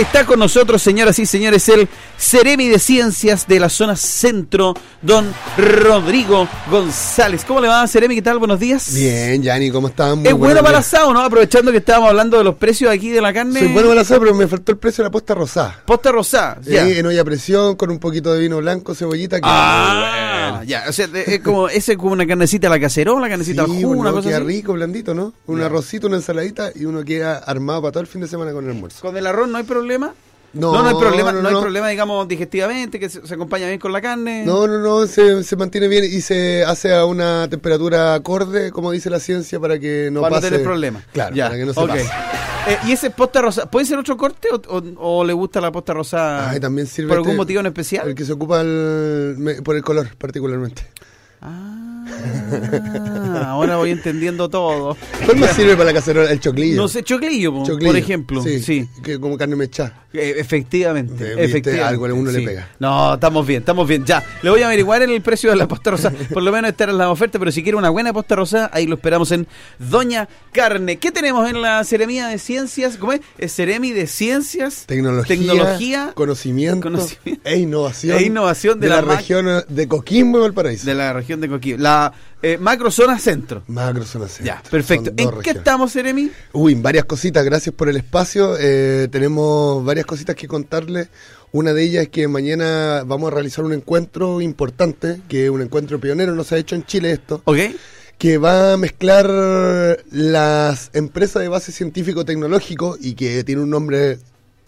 Está con nosotros, señoras y señores, el Ceremi de Ciencias de la zona centro, don Rodrigo González. ¿Cómo le va, Ceremi? ¿Qué tal? Buenos días. Bien, Yanni, ¿cómo están? es bueno para asado, ¿no? Aprovechando que estábamos hablando de los precios aquí de la carne. Soy bueno para asado, pero me faltó el precio de la posta rosada. Posta rosada, ya. en olla a presión, con un poquito de vino blanco, cebollita. Que ah, ya. O sea, es como, ese es como una carnecita a la cacerola, carnecita sí, al jugo, una cosa queda así. rico, blandito, ¿no? Un arrocito, una ensaladita y uno queda armado para todo el fin de semana con el almuerzo. ¿Con el arroz no hay problema? No, no, hay problema, no, hay problema, digamos, digestivamente, que se, acompaña bien con la carne. No, no, no, se, se, mantiene bien y se hace a una temperatura acorde, como dice la ciencia, para que no para pase. no tener problema. Claro, para que no se pase. Eh, ¿Y ese posta rosa, puede ser otro corte o, le gusta la posta rosa? también sirve. ¿Por algún este motivo en especial? El que se ocupa por el color, particularmente. Ah, ahora voy entendiendo todo. ¿Cuál más sirve para la cacerola? El choclillo. No sé, choclillo, por ejemplo. Sí, Que como carne mechada. Eh, efectivamente, efectivamente. Algo a uno le pega. No, estamos bien, estamos bien. Ya, le voy a averiguar el precio de la posta rosa. Por lo menos estar en la oferta, pero si quiere una buena posta rosa, ahí lo esperamos en Doña Carne. ¿Qué tenemos en la Ceremía de Ciencias? ¿Cómo es? ¿Es Ceremi de Ciencias? Tecnología. Tecnología conocimiento, E innovación. E innovación de, la, región de Coquimbo y Valparaíso. De la región de Coquimbo. La eh, macro zona centro. Macro zona centro. Ya, perfecto. ¿En qué estamos, Jeremy? Uy, varias cositas. Gracias por el espacio. Eh, tenemos varias cositas que contarles. Una de ellas es que mañana vamos a realizar un encuentro importante, que es un encuentro pionero, no se ha hecho en Chile esto. Ok que va a mezclar las empresas de base científico-tecnológico y que tiene un nombre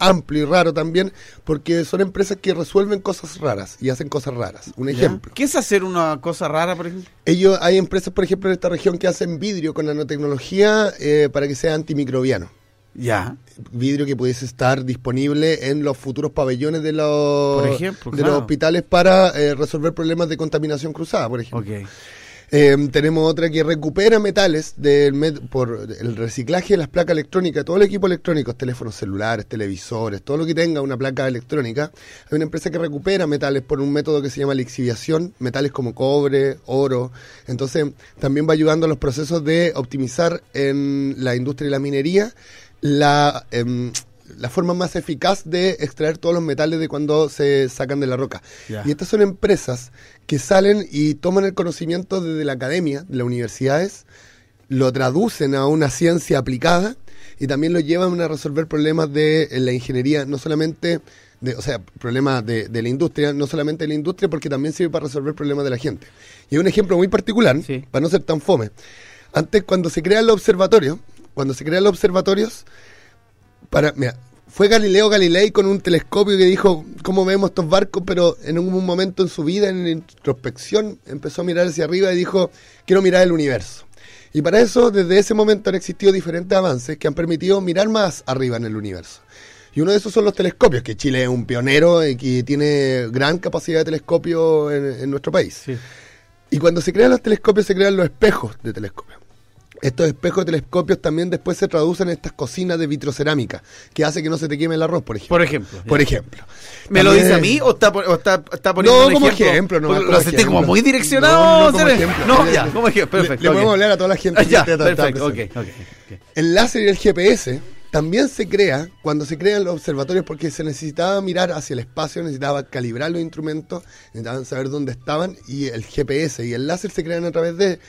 amplio y raro también, porque son empresas que resuelven cosas raras y hacen cosas raras. Un ejemplo. ¿Qué es hacer una cosa rara, por ejemplo? Ellos, hay empresas, por ejemplo, en esta región que hacen vidrio con nanotecnología eh, para que sea antimicrobiano. Ya. Vidrio que pudiese estar disponible en los futuros pabellones de los, ejemplo, de los hospitales para eh, resolver problemas de contaminación cruzada, por ejemplo. Okay. Em, tenemos otra que recupera metales del por el reciclaje de las placas electrónicas, todo el equipo electrónico, teléfonos celulares, televisores, todo lo que tenga una placa electrónica. Hay una empresa que recupera metales por un método que se llama lixiviación, metales como cobre, oro. Entonces, también va ayudando a los procesos de optimizar en la industria y la minería la... Em, la forma más eficaz de extraer todos los metales de cuando se sacan de la roca. Y estas son empresas que salen y toman el conocimiento desde la academia, de las universidades, lo traducen a una ciencia aplicada y también lo llevan a resolver problemas de la ingeniería, no solamente, de, o sea, problemas de, la industria, no solamente de la industria, porque también sirve para resolver problemas de la gente. Y hay un ejemplo muy particular, para no ser tan fome. Antes, cuando se crean los observatorios, cuando se crean los observatorios, para, mira, fue Galileo Galilei con un telescopio que dijo cómo vemos estos barcos, pero en un momento en su vida, en la introspección, empezó a mirar hacia arriba y dijo, quiero mirar el universo. Y para eso, desde ese momento han existido diferentes avances que han permitido mirar más arriba en el universo. Y uno de esos son los telescopios, que Chile es un pionero y que tiene gran capacidad de telescopio en, nuestro país. Y cuando se crean los telescopios, se crean los espejos de telescopio. Estos espejos de telescopios también después se traducen en estas cocinas de vitrocerámica, que hace que no se te queme el arroz, por ejemplo. Por ejemplo. Por ejemplo. ¿Me lo dice a mí o está, está, poniendo No, como ejemplo, no. lo sentí como muy direccionado. No, como ejemplo. No, ya, como ejemplo, perfecto. Le, podemos hablar a toda la gente. ya, perfecto, okay, okay, El láser y el GPS también se crea cuando se crean los observatorios porque se necesitaba mirar hacia el espacio, necesitaba calibrar los instrumentos, necesitaban saber dónde estaban y el GPS y el láser se crean a través de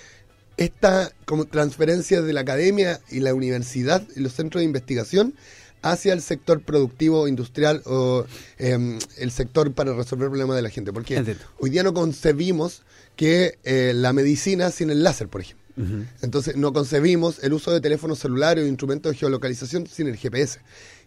esta como transferencia de la academia y la universidad y los centros de investigación hacia el sector productivo, industrial o em, el sector para resolver problemas de la gente. Porque hoy día no concebimos que eh, la medicina sin el láser, por ejemplo. Entonces no concebimos el uso de teléfonos celulares o instrumentos de geolocalización sin el GPS.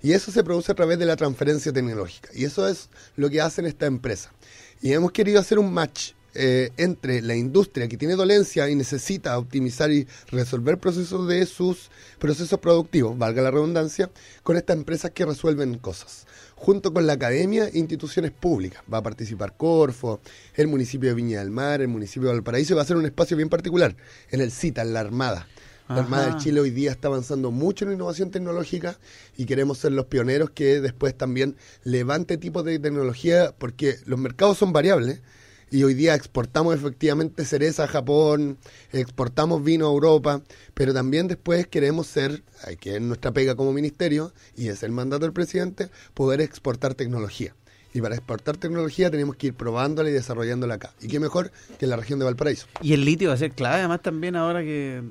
Y eso se produce a través de la transferencia tecnológica. Y eso es lo que hacen esta empresa. Y hemos querido hacer un match eh, entre la industria que tiene dolencia y necesita optimizar y resolver procesos de sus procesos productivos, valga la redundancia, con estas empresas que resuelven cosas. Junto con la academia e instituciones públicas. Va a participar Corfo, el municipio de Viña del Mar, el municipio de Valparaíso, y va a ser un espacio bien particular, en el CITA, en la Armada. La Armada de Chile hoy día está avanzando mucho en innovación tecnológica y queremos ser los pioneros que después también levante tipo de tecnología porque los mercados son variables y hoy día exportamos efectivamente cereza a Japón, exportamos vino a Europa, pero también después queremos ser, hay que nuestra pega como ministerio, y es el mandato del presidente, poder exportar tecnología. Y para exportar tecnología tenemos que ir probándola y desarrollándola acá. Y qué mejor que en la región de Valparaíso. Y el litio va a ser clave, además también ahora que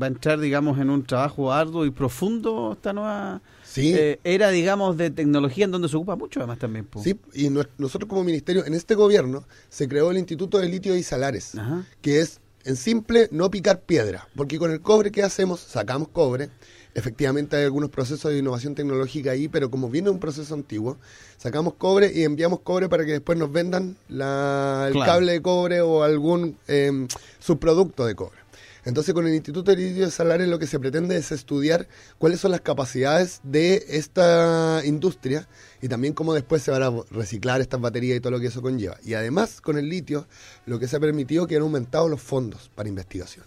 va a entrar, digamos, en un trabajo arduo y profundo esta nueva Sí. eh, era, digamos, de tecnología en donde se ocupa mucho, además también. po. Sí, y nosotros como ministerio, en este gobierno, se creó el Instituto de Litio y Salares, Ajá. que es, en simple, no picar piedra, porque con el cobre que hacemos, sacamos cobre, efectivamente hay algunos procesos de innovación tecnológica ahí, pero como viene un proceso antiguo, sacamos cobre y enviamos cobre para que después nos vendan la- el Claro. cable de cobre o algún em, subproducto de cobre. Entonces, con el Instituto de Litio y Salares lo que se pretende es estudiar cuáles son las capacidades de esta industria y también cómo después se van a reciclar estas baterías y todo lo que eso conlleva. Y además, con el litio, lo que se ha permitido que han aumentado los fondos para investigación.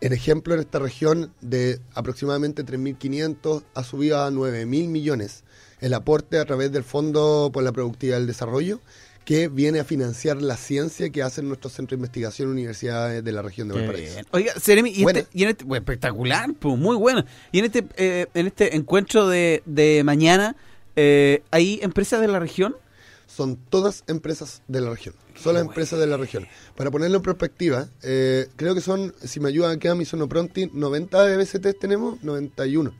En ejemplo, en esta región de aproximadamente 3.500 ha subido a 9.000 millones el aporte a través del Fondo por la Productividad del Desarrollo, que viene a financiar la ciencia que hacen nuestros centros de investigación universidades de la región de Valparaíso. Oiga, Seremi, y, este, y en este, bueno, espectacular, pues, muy bueno. Y en este, eh, en este encuentro de, de mañana, eh, ¿hay empresas de la región? Son todas empresas de la región, solo empresas de la región. Para ponerlo en perspectiva, eh, creo que son, si me ayudan acá, mi sono pronti, 90 de BCTs tenemos, 91.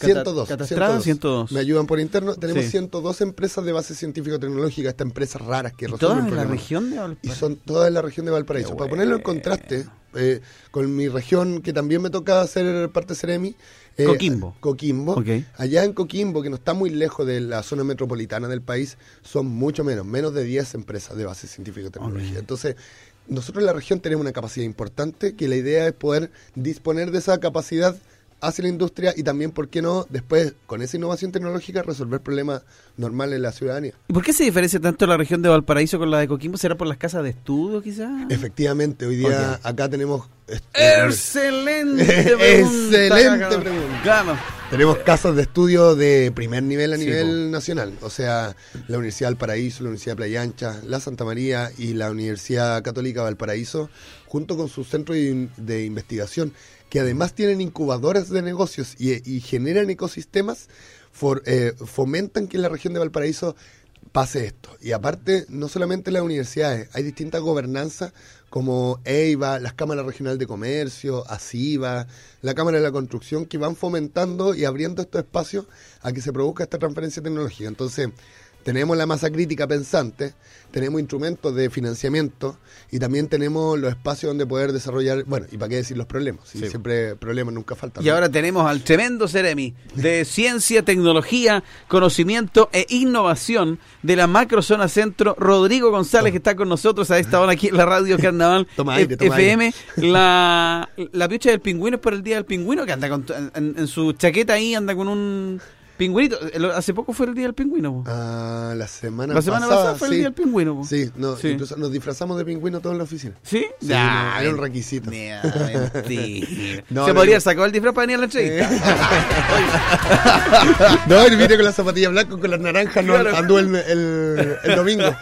102. Catastrada, 102. Me ayudan por interno. Tenemos Sí. 102 empresas de base científico-tecnológica, estas empresas raras que ¿Y resuelven todas en la región de Y Valparaíso? son todas en la región de Valparaíso. Qué Para ponerlo en contraste, eh, con mi región, que también me toca ser parte de Ceremi. eh, Coquimbo. Coquimbo. Allá en Coquimbo, que no está muy lejos de la zona metropolitana del país, son mucho menos, menos de 10 empresas de base científico-tecnológica. Ok. Entonces, nosotros en la región tenemos una capacidad importante, que la idea es poder disponer de esa capacidad hacia la industria y también, ¿por qué no?, después, con esa innovación tecnológica, resolver problemas normales en la ciudadanía. ¿Y por qué se diferencia tanto la región de Valparaíso con la de Coquimbo? ¿Será por las casas de estudio, quizás? Efectivamente, hoy día acá tenemos... eh, Excelente pregunta. Excelente pregunta. Claro. Tenemos casas de estudio de primer nivel a Sí, nivel nacional, o sea, la Universidad del Paraíso, la Universidad de Playa Ancha, la Santa María y la Universidad Católica Valparaíso, junto con sus centros de, de investigación, que además tienen incubadoras de negocios y, generan ecosistemas, eh, fomentan que en la región de Valparaíso pase esto. Y aparte, no solamente las universidades, hay distintas gobernanzas como EIVA, las cámaras regionales de comercio, ASIVA, la Cámara de la Construcción, que van fomentando y abriendo estos espacios a que se produzca esta transferencia tecnológica. Entonces, tenemos la masa crítica pensante, tenemos instrumentos de financiamiento y también tenemos los espacios donde poder desarrollar, bueno, y para qué decir los problemas, Sí. siempre problemas nunca faltan. Y ahora tenemos al tremendo Ceremi de ciencia, tecnología, conocimiento e innovación de la macrozona centro, Rodrigo González, que está con nosotros a esta hora aquí en la radio Carnaval Toma aire, F- toma FM. La, la piocha del pingüino es por el día del pingüino, que anda con, en, en su chaqueta ahí, anda con un pingüinito. Hace poco fue el día del pingüino. po. Ah, la semana la semana pasada, pasada fue el sí. día del pingüino. po. Sí, no, Sí. incluso nos disfrazamos de pingüino todos en la oficina. ¿Sí? Sí, no, era un requisito. No, Se no, podría no. sacar el disfraz para venir a la entrevista. No, y vine con las zapatillas blancas, con las naranjas, no Claro. anduve el, el- el domingo.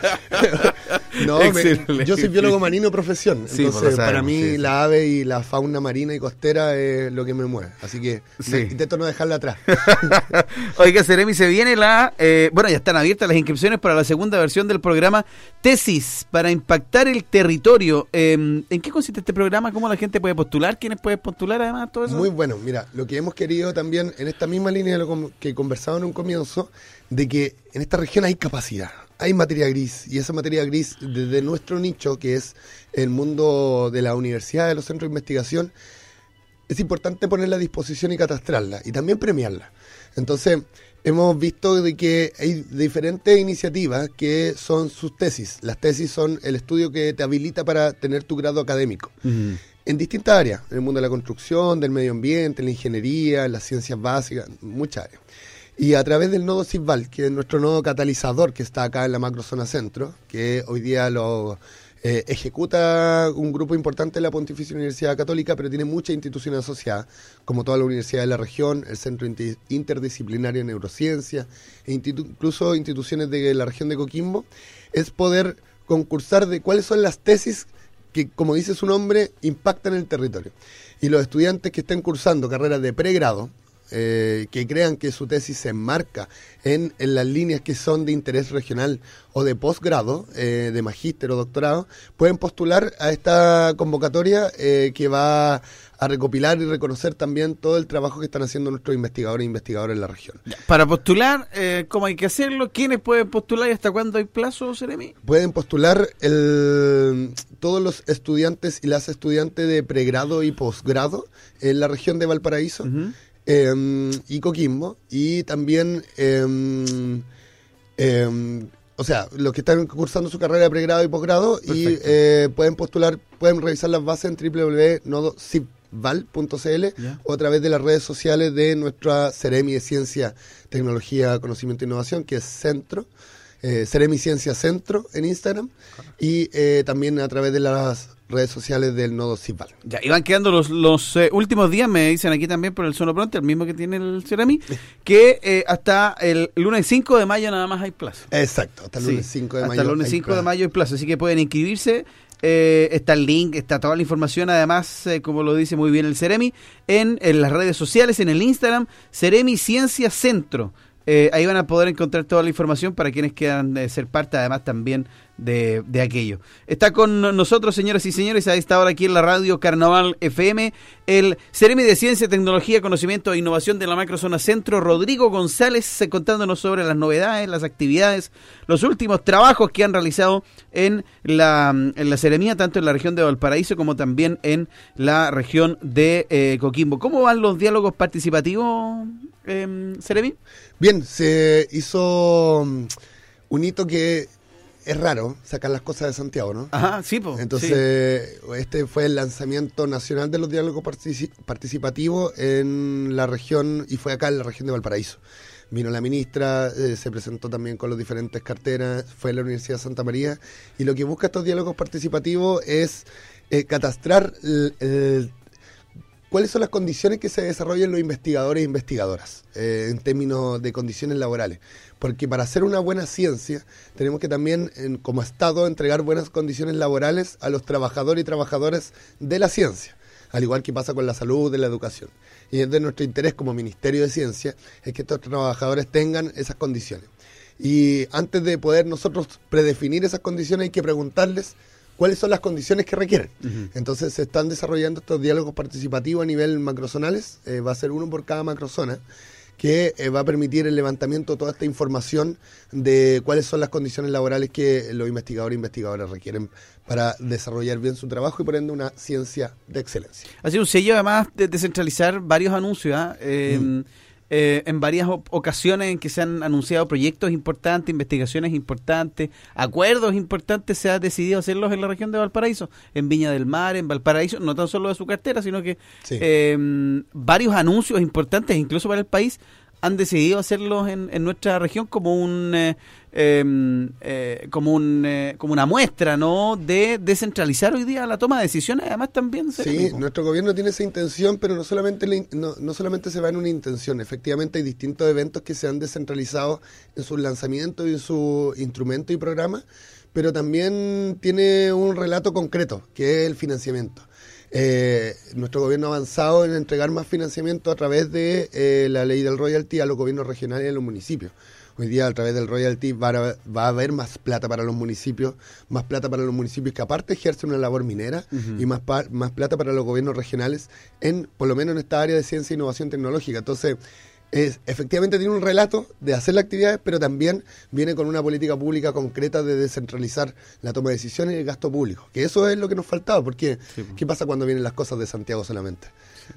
No, me- yo soy biólogo marino profesión, entonces pues para mí la ave y la fauna marina y costera es lo que me mueve, así que me- intento no dejarla atrás. Oiga, Seremi, se viene la... eh, bueno, ya están abiertas las inscripciones para la segunda versión del programa Tesis para impactar el territorio. Eh, ¿En qué consiste este programa? ¿Cómo la gente puede postular? ¿Quiénes pueden postular además? Todo eso. Muy bueno, mira, lo que hemos querido también en esta misma línea de lo que conversaba en un comienzo, de que en esta región hay capacidad, hay materia gris, y esa materia gris desde nuestro nicho, que es el mundo de la universidad, de los centros de investigación, es importante ponerla a disposición y catastrarla, y también premiarla. Entonces, hemos visto de que hay diferentes iniciativas que son sus tesis. Las tesis son el estudio que te habilita para tener tu grado académico en distintas áreas, en el mundo de la construcción, del medio ambiente, en la ingeniería, en las ciencias básicas, muchas áreas. Y a través del nodo CISVAL, que es nuestro nodo catalizador que está acá en la macrozona centro, que hoy día lo eh, ejecuta un grupo importante de la Pontificia Universidad Católica, pero tiene muchas instituciones asociadas, como toda la universidad de la región, el Centro Interdisciplinario de Neurociencia, e incluso instituciones de la región de Coquimbo, es poder concursar de cuáles son las tesis que, como dice su nombre, impactan el territorio. Y los estudiantes que estén cursando carreras de pregrado, eh, que crean que su tesis se enmarca en, en, las líneas que son de interés regional o de posgrado, eh, de magíster o doctorado, pueden postular a esta convocatoria eh, que va a recopilar y reconocer también todo el trabajo que están haciendo nuestros investigadores e investigadoras en la región. Para postular, eh, ¿cómo hay que hacerlo? ¿Quiénes pueden postular y hasta cuándo hay plazo, Seremi? Pueden postular el, todos los estudiantes y las estudiantes de pregrado y posgrado en la región de Valparaíso. Uh -huh. Eh, y Coquimbo, y también, eh, eh, o sea, los que están cursando su carrera de pregrado y posgrado, y eh, pueden postular, pueden revisar las bases en www.nodocipval.cl o a través de las redes sociales de nuestra Ceremi de Ciencia, Tecnología, Conocimiento e Innovación, que es Centro. Eh, Ceremi Ciencia Centro en Instagram y eh, también a través de las redes sociales del nodo CIPAL. Ya, y van quedando los, los eh, últimos días, me dicen aquí también por el Sono Pronto, el mismo que tiene el Ceremi, que eh, hasta el lunes 5 de mayo nada más hay plazo. Exacto, hasta el lunes 5 de hasta mayo. Hasta el lunes 5 de mayo hay plazo, así que pueden inscribirse. Eh, está el link, está toda la información, además, eh, como lo dice muy bien el Ceremi, en, en, las redes sociales, en el Instagram, Ceremi Ciencia Centro. Eh, ahí van a poder encontrar toda la información para quienes quieran ser parte, además, también de, de, aquello. Está con nosotros, señoras y señores, a esta hora aquí en la radio Carnaval FM, el Ceremi de Ciencia, Tecnología, Conocimiento e Innovación de la Macrozona Centro, Rodrigo González, contándonos sobre las novedades, las actividades, los últimos trabajos que han realizado en la, en la Ceremía, tanto en la región de Valparaíso como también en la región de eh, Coquimbo. ¿Cómo van los diálogos participativos, eh, Ceremi? Bien, se hizo um, un hito que es raro sacar las cosas de Santiago, ¿no? Ajá, sí, pues. Entonces, sí. este fue el lanzamiento nacional de los diálogos particip participativos en la región, y fue acá en la región de Valparaíso. Vino la ministra, eh, se presentó también con las diferentes carteras, fue en la Universidad de Santa María, y lo que busca estos diálogos participativos es eh, catastrar el, el cuáles son las condiciones que se desarrollan los investigadores e investigadoras eh, en términos de condiciones laborales. Porque para hacer una buena ciencia tenemos que también, como Estado, entregar buenas condiciones laborales a los trabajadores y trabajadoras de la ciencia, al igual que pasa con la salud, de la educación. Y es de nuestro interés como Ministerio de Ciencia es que estos trabajadores tengan esas condiciones. Y antes de poder nosotros predefinir esas condiciones hay que preguntarles cuáles son las condiciones que requieren. Uh -huh. Entonces se están desarrollando estos diálogos participativos a nivel macrozonales, eh, va a ser uno por cada macrozona, que eh, va a permitir el levantamiento de toda esta información de cuáles son las condiciones laborales que los investigadores e investigadoras requieren para desarrollar bien su trabajo y por ende una ciencia de excelencia. Así un sello además de descentralizar varios anuncios. ¿eh? Mm. Eh, en varias ocasiones en que se han anunciado proyectos importantes, investigaciones importantes, acuerdos importantes, se ha decidido hacerlos en la región de Valparaíso, en Viña del Mar, en Valparaíso, no tan solo de su cartera, sino que sí. eh, varios anuncios importantes, incluso para el país, han decidido hacerlos en, en nuestra región como un eh, eh, como un eh, como una muestra no de descentralizar hoy día la toma de decisiones además también sí nuestro gobierno tiene esa intención pero no solamente le, no, no, solamente se va en una intención. Efectivamente hay distintos eventos que se han descentralizado en sus lanzamientos y en su instrumento y programa pero también tiene un relato concreto que es el financiamiento eh, nuestro gobierno ha avanzado en entregar más financiamiento a través de eh, la ley del royalty a los gobiernos regionales y a los municipios. Hoy día a través del royalty va a, va a, haber más plata para los municipios, más plata para los municipios que aparte ejercen una labor minera uh -huh. y más, más plata para los gobiernos regionales en, por lo menos en esta área de ciencia e innovación tecnológica. Entonces, es, efectivamente tiene un relato de hacer las actividades, pero también viene con una política pública concreta de descentralizar la toma de decisiones y el gasto público. Que eso es lo que nos faltaba, porque sí. ¿qué pasa cuando vienen las cosas de Santiago solamente?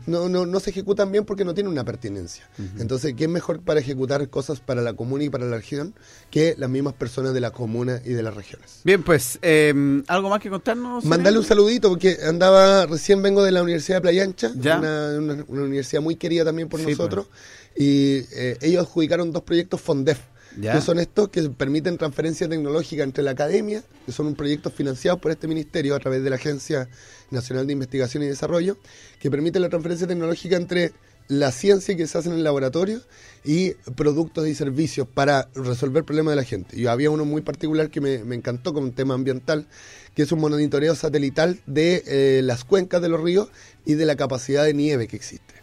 No, no, no se ejecutan bien porque no tienen una pertinencia. Uh -huh. Entonces, ¿qué es mejor para ejecutar cosas para la comuna y para la región que las mismas personas de la comuna y de las regiones? Bien, pues, eh, ¿algo más que contarnos? Mandarle un saludito, porque andaba, recién vengo de la Universidad de Playa Ancha, una, una, una, universidad muy querida también por sí, nosotros. Pues y eh, ellos adjudicaron dos proyectos FONDEF, ¿Ya? que son estos que permiten transferencia tecnológica entre la academia, que son un proyectos financiados por este ministerio a través de la Agencia Nacional de Investigación y Desarrollo, que permiten la transferencia tecnológica entre la ciencia que se hace en el laboratorio y productos y servicios para resolver problemas de la gente. Y había uno muy particular que me, me encantó como un tema ambiental, que es un monitoreo satelital de eh, las cuencas de los ríos y de la capacidad de nieve que existe.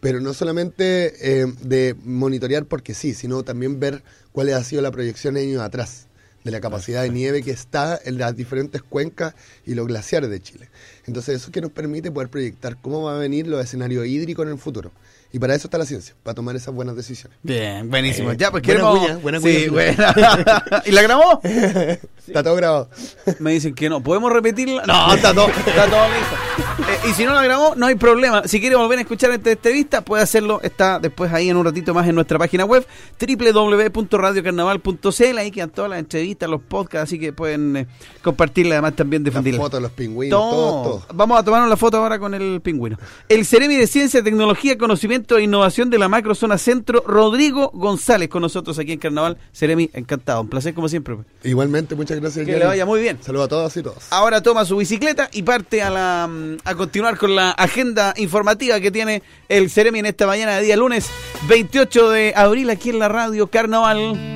Pero no solamente eh, de monitorear porque sí, sino también ver cuál ha sido la proyección años atrás de la capacidad de nieve que está en las diferentes cuencas y los glaciares de Chile. Entonces eso que nos permite poder proyectar cómo va a venir los escenarios hídricos en el futuro. Y para eso está la ciencia, para tomar esas buenas decisiones. Bien, buenísimo. Eh, ya, pues buena queremos... cuña, buena sí, cuña. buena. ¿Y la grabó? Está todo grabado. Me dicen que no. ¿Podemos repetirla? No, está todo, está todo listo. Eh, y si no la grabó, no hay problema. Si quiere volver a escuchar esta entrevista, puede hacerlo. Está después ahí en un ratito más en nuestra página web, www.radiocarnaval.cl. Ahí quedan todas las entrevistas, los podcasts, así que pueden eh, compartirla, además también Las difundirla. fotos de los pingüinos, Todo. todo, todo. Vamos a tomarnos la foto ahora con el pingüino. El Ceremi de Ciencia, Tecnología, Conocimiento e Innovación de la Macrozona Centro, Rodrigo González, con nosotros aquí en Carnaval. Ceremi, encantado. Un placer como siempre. pues. Igualmente, muchas gracias. Que le vaya muy bien. Saludos a todos y todas. Ahora toma su bicicleta y parte a, la, mm, a continuar con la agenda informativa que tiene el Ceremi en esta mañana de día lunes 28 de abril aquí en la radio Carnaval.